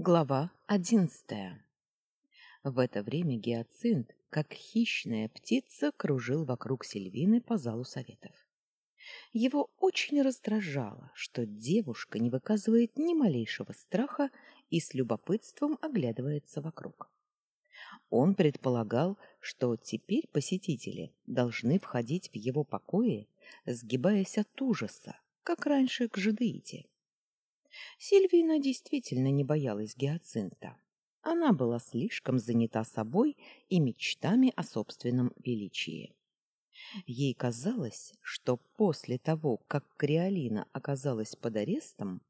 Глава одиннадцатая. В это время Гиацинт, как хищная птица, кружил вокруг Сильвины по залу советов. Его очень раздражало, что девушка не выказывает ни малейшего страха и с любопытством оглядывается вокруг. Он предполагал, что теперь посетители должны входить в его покои, сгибаясь от ужаса, как раньше к жидеите. Сильвина действительно не боялась Гиацинта. Она была слишком занята собой и мечтами о собственном величии. Ей казалось, что после того, как Криолина оказалась под арестом,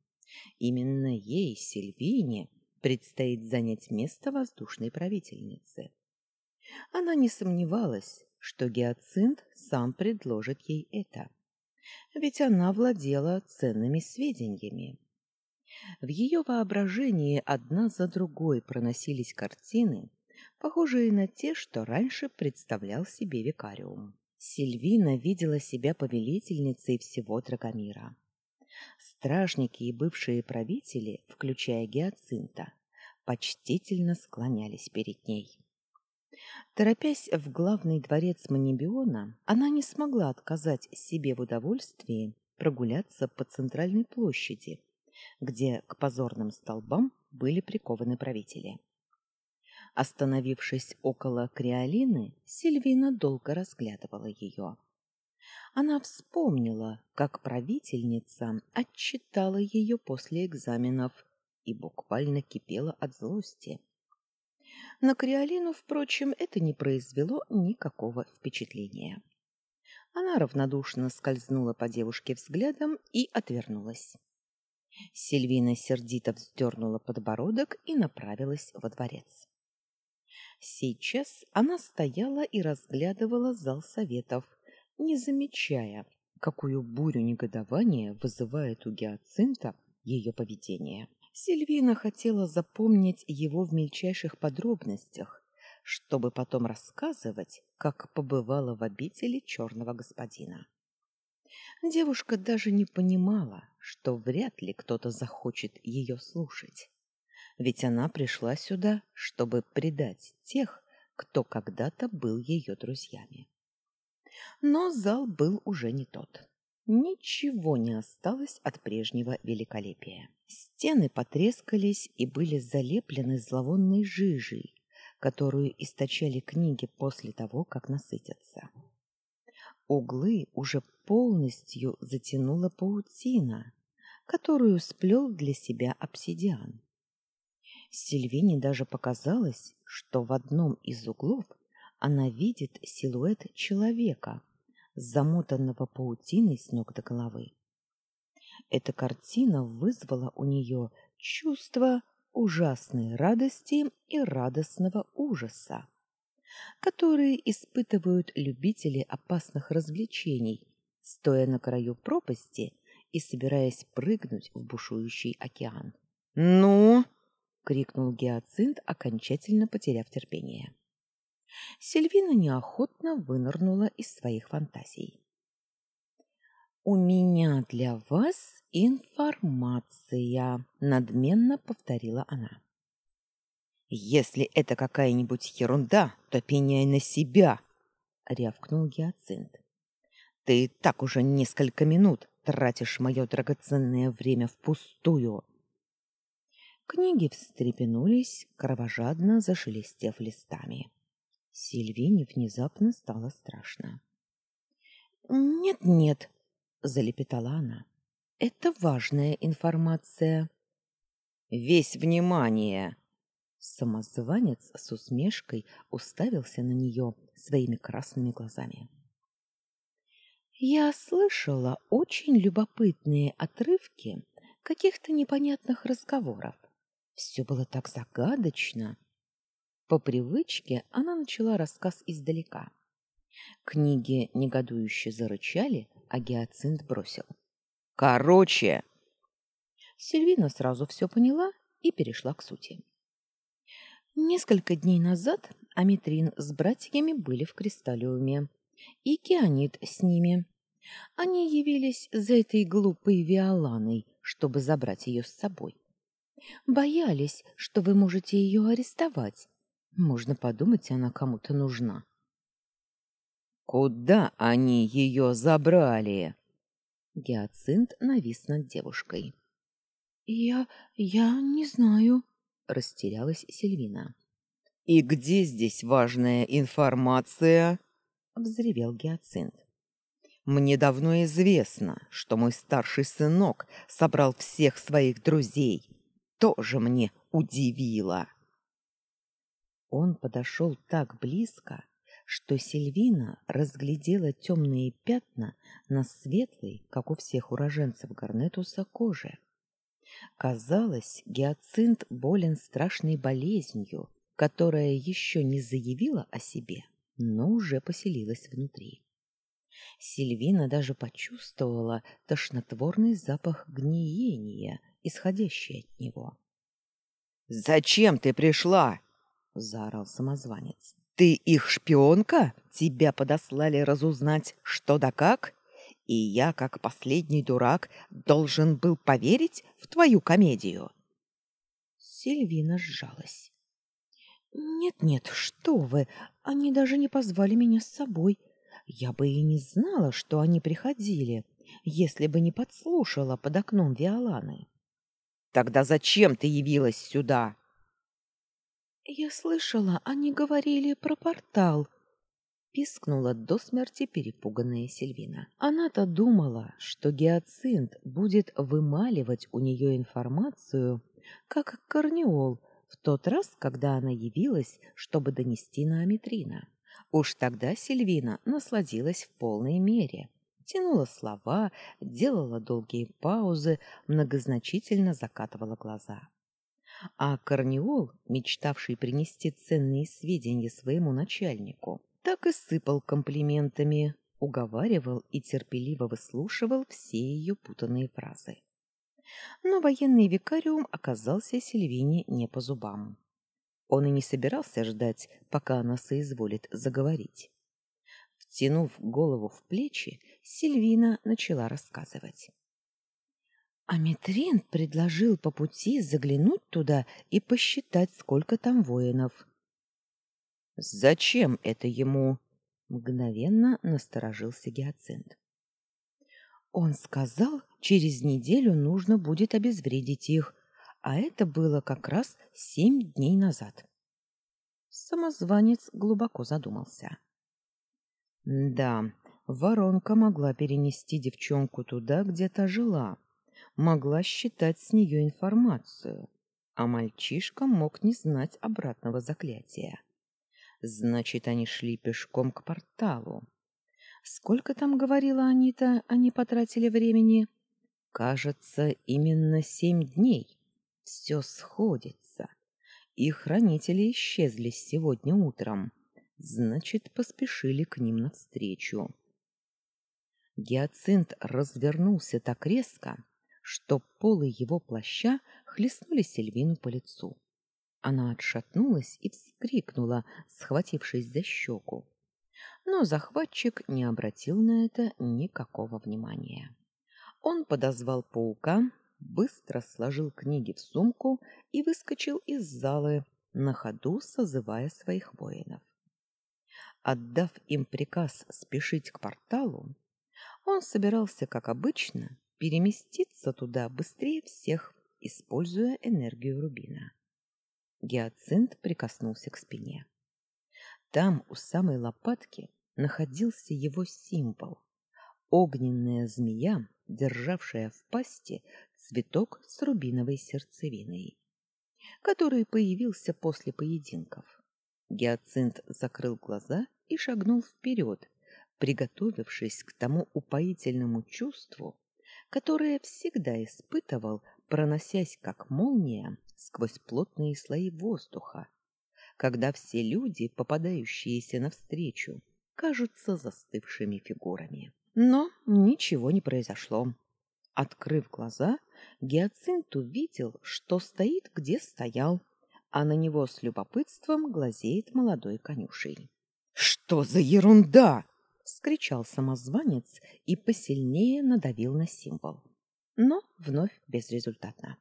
именно ей, Сильвине, предстоит занять место воздушной правительницы. Она не сомневалась, что Гиацинт сам предложит ей это. Ведь она владела ценными сведениями. В ее воображении одна за другой проносились картины, похожие на те, что раньше представлял себе викариум. Сильвина видела себя повелительницей всего Драгомира. Стражники и бывшие правители, включая Гиацинта, почтительно склонялись перед ней. Торопясь в главный дворец Манибиона, она не смогла отказать себе в удовольствии прогуляться по центральной площади, где к позорным столбам были прикованы правители. Остановившись около Криолины, Сильвина долго разглядывала ее. Она вспомнила, как правительница отчитала ее после экзаменов и буквально кипела от злости. На Криолину, впрочем, это не произвело никакого впечатления. Она равнодушно скользнула по девушке взглядом и отвернулась. Сильвина сердито вздернула подбородок и направилась во дворец. Сейчас она стояла и разглядывала зал советов, не замечая, какую бурю негодования вызывает у Гиацинта ее поведение. Сильвина хотела запомнить его в мельчайших подробностях, чтобы потом рассказывать, как побывала в обители черного господина. Девушка даже не понимала, что вряд ли кто-то захочет ее слушать. Ведь она пришла сюда, чтобы предать тех, кто когда-то был ее друзьями. Но зал был уже не тот. Ничего не осталось от прежнего великолепия. Стены потрескались и были залеплены зловонной жижей, которую источали книги после того, как насытятся. Углы уже полностью затянула паутина, которую сплел для себя обсидиан. Сильвине даже показалось, что в одном из углов она видит силуэт человека, замотанного паутиной с ног до головы. Эта картина вызвала у нее чувство ужасной радости и радостного ужаса которые испытывают любители опасных развлечений, стоя на краю пропасти и собираясь прыгнуть в бушующий океан. «Ну!» — крикнул Гиацинт, окончательно потеряв терпение. Сильвина неохотно вынырнула из своих фантазий. «У меня для вас информация», — надменно повторила она. Если это какая-нибудь ерунда, то пеняй на себя, рявкнул Гиацинт. Ты так уже несколько минут тратишь мое драгоценное время впустую. Книги встрепенулись, кровожадно зашелестев листами. Сильвине внезапно стало страшно. «Нет-нет», — залепетала она, — «это важная информация». «Весь внимание!» Самозванец с усмешкой уставился на нее своими красными глазами. Я слышала очень любопытные отрывки каких-то непонятных разговоров. Все было так загадочно. По привычке она начала рассказ издалека. Книги негодующе зарычали, а Гиацинт бросил. «Короче!» Сильвина сразу все поняла и перешла к сути. Несколько дней назад Аметрин с братьями были в Кристаллиуме, и Кианит с ними. Они явились за этой глупой Виоланой, чтобы забрать ее с собой. Боялись, что вы можете ее арестовать. Можно подумать, она кому-то нужна. Куда они ее забрали? Гиацинт навис над девушкой. Я я не знаю, растерялась Сильвина. И где здесь важная информация? взревел Гиацинт. Мне давно известно, что мой старший сынок собрал всех своих друзей. Тоже мне удивило. Он подошел так близко, что Сильвина разглядела темные пятна на светлой, как у всех уроженцев Гарнетуса, коже. Казалось, гиацинт болен страшной болезнью, которая еще не заявила о себе, но уже поселилась внутри. Сильвина даже почувствовала тошнотворный запах гниения, исходящий от него. «Зачем ты пришла?» — заорал самозванец. «Ты их шпионка? Тебя подослали разузнать, что да как? И я, как последний дурак, должен был поверить в твою комедию?» Сильвина сжалась. «Нет-нет, что вы, они даже не позвали меня с собой. Я бы и не знала, что они приходили, если бы не подслушала под окном Виоланы». «Тогда зачем ты явилась сюда?» «Я слышала, они говорили про портал», — пискнула до смерти перепуганная Сильвина. Она-то думала, что Гиацинт будет вымаливать у нее информацию, как Корнеол, в тот раз, когда она явилась, чтобы донести на Аметрина. Уж тогда Сильвина насладилась в полной мере. Тянула слова, делала долгие паузы, многозначительно закатывала глаза. А Корнеол, мечтавший принести ценные сведения своему начальнику, так и сыпал комплиментами, уговаривал и терпеливо выслушивал все ее путанные фразы но военный викариум оказался Сильвине не по зубам. Он и не собирался ждать, пока она соизволит заговорить. Втянув голову в плечи, Сильвина начала рассказывать. Аметрин предложил по пути заглянуть туда и посчитать, сколько там воинов. Зачем это ему? мгновенно насторожился Гиацинт. Он сказал, через неделю нужно будет обезвредить их, а это было как раз семь дней назад. Самозванец глубоко задумался. Да, воронка могла перенести девчонку туда, где та жила, могла считать с нее информацию, а мальчишка мог не знать обратного заклятия. Значит, они шли пешком к порталу. Сколько там, говорила Анита, они потратили времени? Кажется, именно семь дней. Все сходится. И хранители исчезли сегодня утром. Значит, поспешили к ним навстречу. Гиацинт развернулся так резко, что полы его плаща хлестнули Сильвину по лицу. Она отшатнулась и вскрикнула, схватившись за щеку но захватчик не обратил на это никакого внимания. Он подозвал паука, быстро сложил книги в сумку и выскочил из залы, на ходу созывая своих воинов. Отдав им приказ спешить к порталу, он собирался, как обычно, переместиться туда быстрее всех, используя энергию рубина. Гиацинт прикоснулся к спине. Там, у самой лопатки, находился его символ — огненная змея, державшая в пасти цветок с рубиновой сердцевиной, который появился после поединков. Гиацинт закрыл глаза и шагнул вперед, приготовившись к тому упоительному чувству, которое всегда испытывал, проносясь как молния сквозь плотные слои воздуха, когда все люди, попадающиеся навстречу, кажутся застывшими фигурами. Но ничего не произошло. Открыв глаза, Гиацинт увидел, что стоит, где стоял, а на него с любопытством глазеет молодой конюшей. «Что за ерунда!» — вскричал самозванец и посильнее надавил на символ. Но вновь безрезультатно.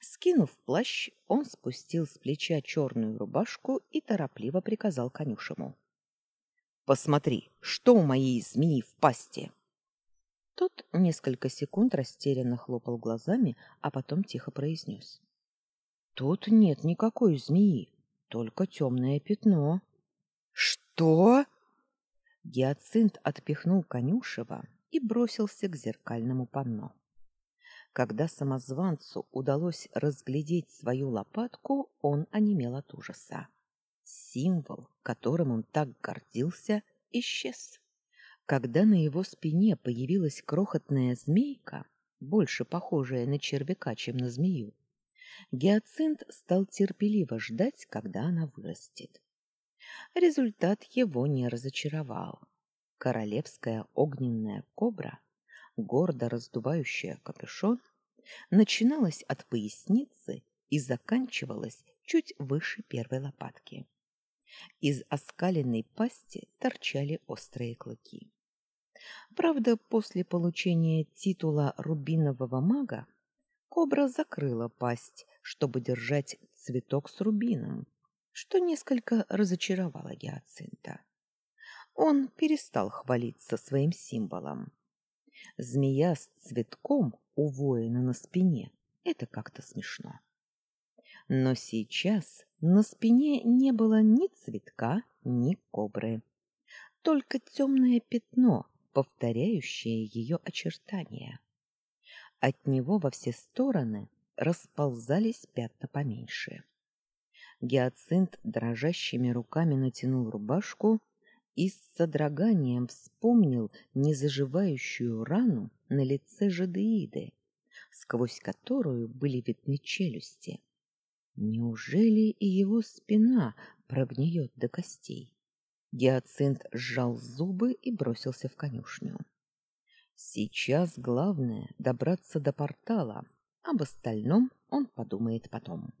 Скинув плащ, он спустил с плеча черную рубашку и торопливо приказал конюшему. «Посмотри, что у моей змеи в пасти!» Тот несколько секунд растерянно хлопал глазами, а потом тихо произнес. «Тут нет никакой змеи, только темное пятно». «Что?» Гиацинт отпихнул конюшева и бросился к зеркальному панно. Когда самозванцу удалось разглядеть свою лопатку, он онемел от ужаса. Символ, которым он так гордился, исчез. Когда на его спине появилась крохотная змейка, больше похожая на червяка, чем на змею, Гиацинт стал терпеливо ждать, когда она вырастет. Результат его не разочаровал. Королевская огненная кобра гордо раздувающая капюшон, начиналась от поясницы и заканчивалась чуть выше первой лопатки. Из оскаленной пасти торчали острые клыки. Правда, после получения титула рубинового мага кобра закрыла пасть, чтобы держать цветок с рубином, что несколько разочаровало Гиацинта. Он перестал хвалиться своим символом. Змея с цветком у воина на спине — это как-то смешно. Но сейчас на спине не было ни цветка, ни кобры. Только темное пятно, повторяющее ее очертания. От него во все стороны расползались пятна поменьше. Гиацинт дрожащими руками натянул рубашку и с содроганием вспомнил незаживающую рану на лице жадеиды, сквозь которую были видны челюсти. Неужели и его спина прогниет до костей? Гиацинт сжал зубы и бросился в конюшню. Сейчас главное добраться до портала, об остальном он подумает потом.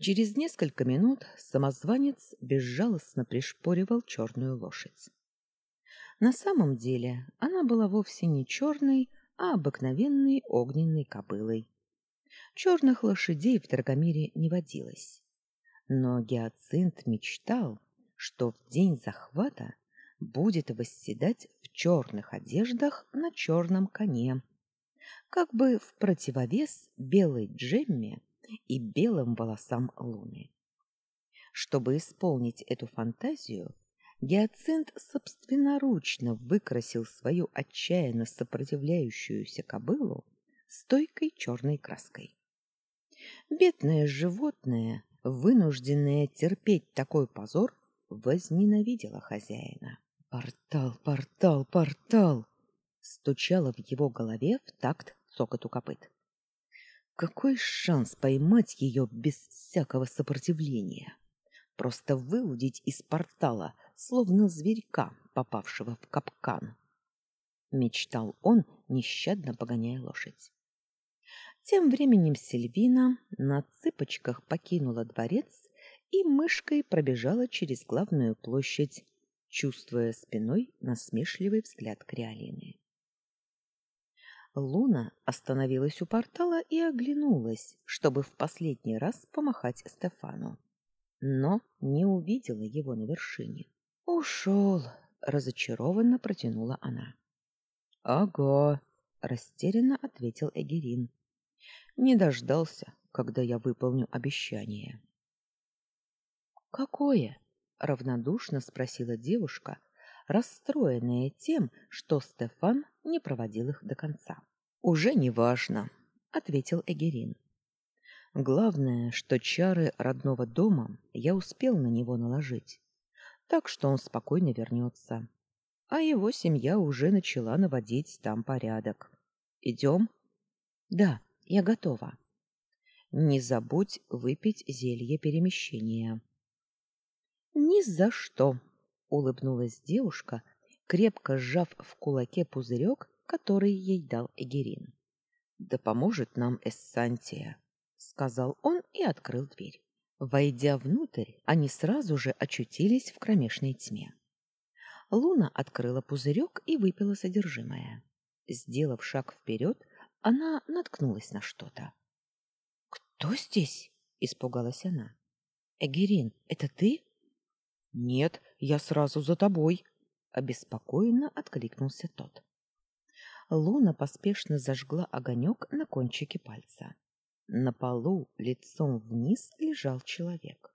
Через несколько минут самозванец безжалостно пришпоривал черную лошадь. На самом деле она была вовсе не черной, а обыкновенной огненной кобылой. Черных лошадей в Драгомире не водилось. Но Гиацинт мечтал, что в день захвата будет восседать в черных одеждах на черном коне, как бы в противовес белой джемме и белым волосам луны. Чтобы исполнить эту фантазию, Гиацинт собственноручно выкрасил свою отчаянно сопротивляющуюся кобылу стойкой черной краской. Бедное животное, вынужденное терпеть такой позор, возненавидело хозяина. «Портал, портал, портал!» стучало в его голове в такт цокоту копыт. Какой шанс поймать ее без всякого сопротивления? Просто выудить из портала, словно зверька, попавшего в капкан. Мечтал он, нещадно погоняя лошадь. Тем временем Сильвина на цыпочках покинула дворец и мышкой пробежала через главную площадь, чувствуя спиной насмешливый взгляд Криолины. Луна остановилась у портала и оглянулась, чтобы в последний раз помахать Стефану. Но не увидела его на вершине. «Ушел!» — разочарованно протянула она. «Ага!» — растерянно ответил Эгерин. «Не дождался, когда я выполню обещание». «Какое?» — равнодушно спросила девушка, расстроенная тем, что Стефан не проводил их до конца. Уже не важно, ответил Эгерин. Главное, что чары родного дома я успел на него наложить, так что он спокойно вернется. А его семья уже начала наводить там порядок. Идем? Да, я готова. Не забудь выпить зелье перемещения. Ни за что, улыбнулась девушка, крепко сжав в кулаке пузырек, который ей дал Эгерин. Да поможет нам Эссантия, сказал он и открыл дверь. Войдя внутрь, они сразу же очутились в кромешной тьме. Луна открыла пузырек и выпила содержимое. Сделав шаг вперед, она наткнулась на что-то. Кто здесь? испугалась она. Эгерин, это ты? Нет, я сразу за тобой, обеспокоенно откликнулся тот. Луна поспешно зажгла огонек на кончике пальца. На полу лицом вниз лежал человек.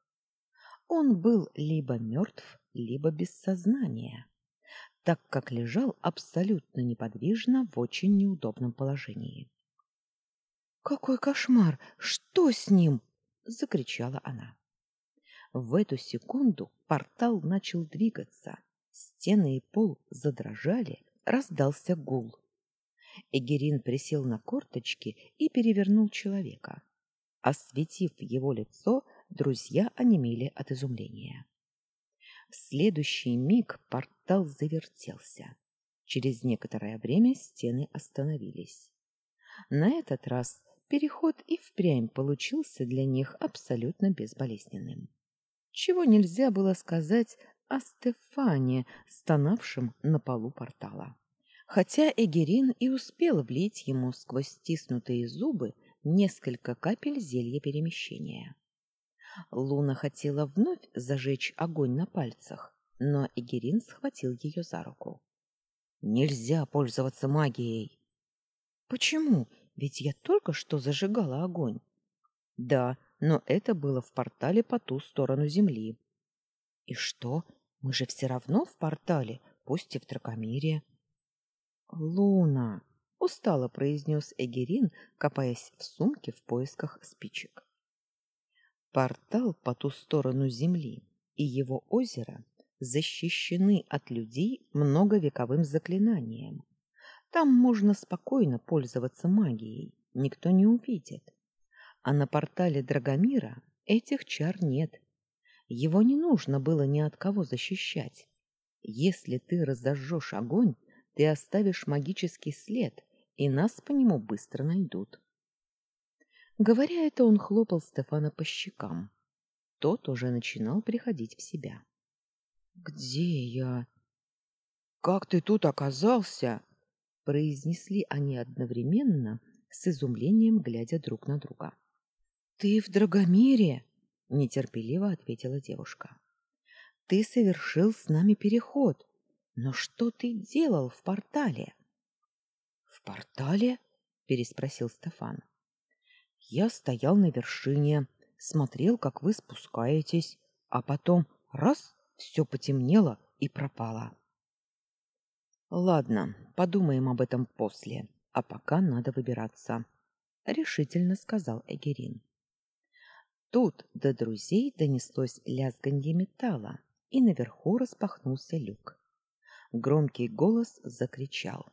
Он был либо мертв, либо без сознания, так как лежал абсолютно неподвижно в очень неудобном положении. Какой кошмар! Что с ним? закричала она. В эту секунду портал начал двигаться. Стены и пол задрожали, раздался гул. Эгерин присел на корточки и перевернул человека. Осветив его лицо, друзья онемели от изумления. В следующий миг портал завертелся. Через некоторое время стены остановились. На этот раз переход и впрямь получился для них абсолютно безболезненным. Чего нельзя было сказать о Стефане, стонавшем на полу портала. Хотя Эгерин и успел влить ему сквозь стиснутые зубы несколько капель зелья перемещения. Луна хотела вновь зажечь огонь на пальцах, но Эгерин схватил ее за руку. «Нельзя пользоваться магией!» «Почему? Ведь я только что зажигала огонь». «Да, но это было в портале по ту сторону земли». «И что? Мы же все равно в портале, пусть и в Дракомире». «Луна!» — устало произнес Эгерин, копаясь в сумке в поисках спичек. Портал по ту сторону земли и его озеро защищены от людей многовековым заклинанием. Там можно спокойно пользоваться магией, никто не увидит. А на портале Драгомира этих чар нет. Его не нужно было ни от кого защищать. Если ты разожжешь огонь, ты оставишь магический след, и нас по нему быстро найдут. Говоря это, он хлопал Стефана по щекам. Тот уже начинал приходить в себя. Где я? Как ты тут оказался? произнесли они одновременно, с изумлением глядя друг на друга. Ты в Драгомире, нетерпеливо ответила девушка. Ты совершил с нами переход. Но что ты делал в портале? В портале? переспросил Стефан. Я стоял на вершине, смотрел, как вы спускаетесь, а потом раз все потемнело и пропало. Ладно, подумаем об этом после, а пока надо выбираться, решительно сказал Эгерин. Тут до друзей донеслось лязганье металла, и наверху распахнулся люк. Громкий голос закричал: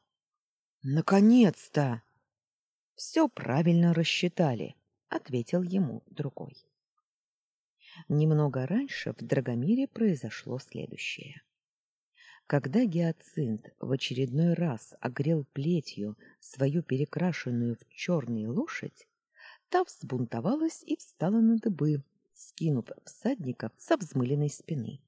"Наконец-то!" Все правильно рассчитали, ответил ему другой. Немного раньше в Драгомире произошло следующее. Когда Гиацинт в очередной раз огрел плетью свою перекрашенную в черный лошадь, та взбунтовалась и встала на дыбы, скинув всадников со взмыленной спины.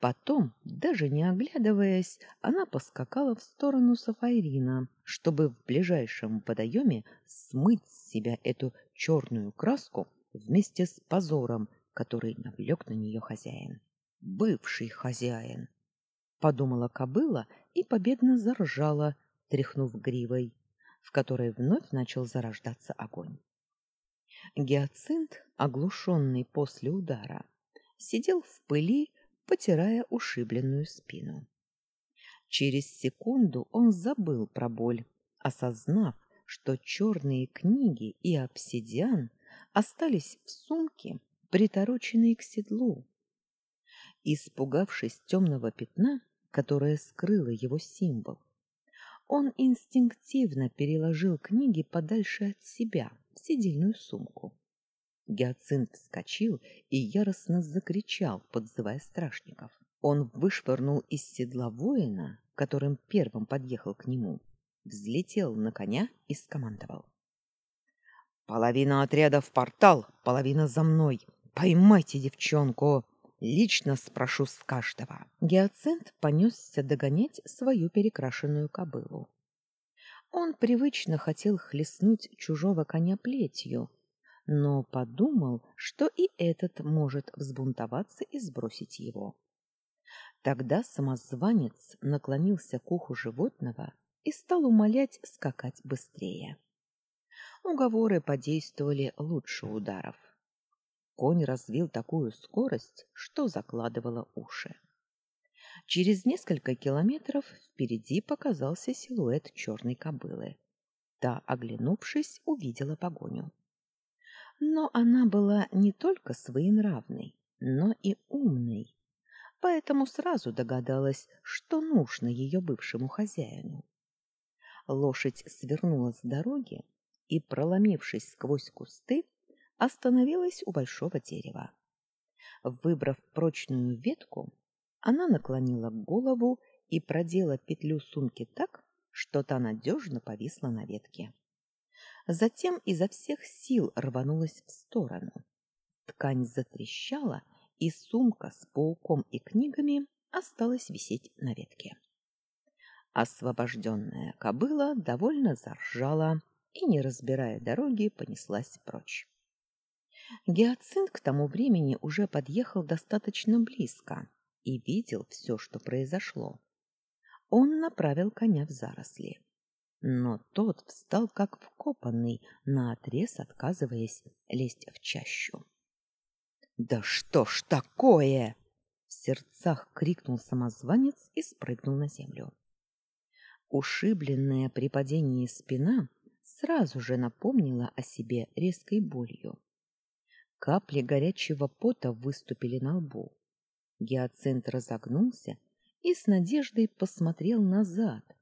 Потом, даже не оглядываясь, она поскакала в сторону Сафайрина, чтобы в ближайшем водоеме смыть с себя эту черную краску вместе с позором, который навлек на нее хозяин. Бывший хозяин. Подумала кобыла и победно заржала, тряхнув гривой, в которой вновь начал зарождаться огонь. Гиацинт, оглушенный после удара, сидел в пыли, потирая ушибленную спину. Через секунду он забыл про боль, осознав, что черные книги и обсидиан остались в сумке, притороченной к седлу. Испугавшись темного пятна, которое скрыло его символ, он инстинктивно переложил книги подальше от себя в сидельную сумку. Гиацинт вскочил и яростно закричал, подзывая страшников. Он вышвырнул из седла воина, которым первым подъехал к нему, взлетел на коня и скомандовал. «Половина отряда в портал, половина за мной. Поймайте девчонку!» Лично спрошу с каждого. Гиацинт понесся догонять свою перекрашенную кобылу. Он привычно хотел хлестнуть чужого коня плетью, но подумал, что и этот может взбунтоваться и сбросить его. Тогда самозванец наклонился к уху животного и стал умолять скакать быстрее. Уговоры подействовали лучше ударов. Конь развил такую скорость, что закладывало уши. Через несколько километров впереди показался силуэт черной кобылы. Та, оглянувшись, увидела погоню. Но она была не только своенравной, но и умной, поэтому сразу догадалась, что нужно ее бывшему хозяину. Лошадь свернула с дороги и, проломившись сквозь кусты, остановилась у большого дерева. Выбрав прочную ветку, она наклонила голову и продела петлю сумки так, что та надежно повисла на ветке. Затем изо всех сил рванулась в сторону. Ткань затрещала, и сумка с пауком и книгами осталась висеть на ветке. Освобожденная кобыла довольно заржала и, не разбирая дороги, понеслась прочь. Гиацинт к тому времени уже подъехал достаточно близко и видел все, что произошло. Он направил коня в заросли но тот встал как вкопанный, наотрез отказываясь лезть в чащу. «Да что ж такое!» — в сердцах крикнул самозванец и спрыгнул на землю. Ушибленная при падении спина сразу же напомнила о себе резкой болью. Капли горячего пота выступили на лбу. Гиацинт разогнулся и с надеждой посмотрел назад —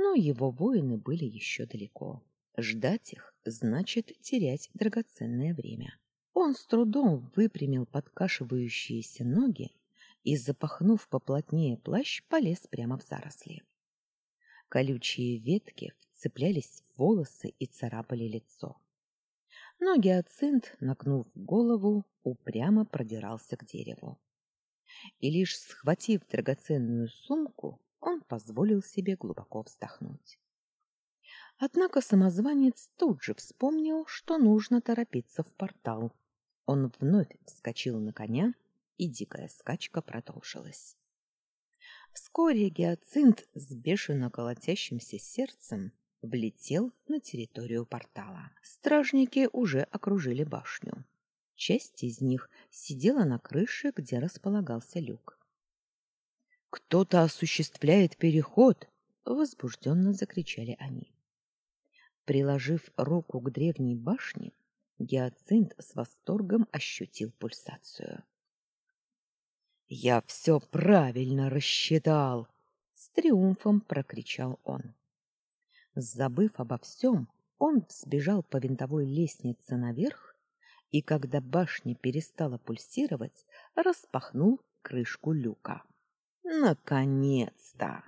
но его воины были еще далеко. Ждать их значит терять драгоценное время. Он с трудом выпрямил подкашивающиеся ноги и, запахнув поплотнее плащ, полез прямо в заросли. Колючие ветки вцеплялись в волосы и царапали лицо. Но гиацинт, нагнув голову, упрямо продирался к дереву. И лишь схватив драгоценную сумку, он позволил себе глубоко вздохнуть. Однако самозванец тут же вспомнил, что нужно торопиться в портал. Он вновь вскочил на коня, и дикая скачка продолжилась. Вскоре гиацинт с бешено колотящимся сердцем влетел на территорию портала. Стражники уже окружили башню. Часть из них сидела на крыше, где располагался люк. Кто-то осуществляет переход, возбужденно закричали они. Приложив руку к древней башне, Гиацинт с восторгом ощутил пульсацию. Я все правильно рассчитал, с триумфом прокричал он. Забыв обо всем, он сбежал по винтовой лестнице наверх и когда башня перестала пульсировать, распахнул крышку люка. Наконец-то!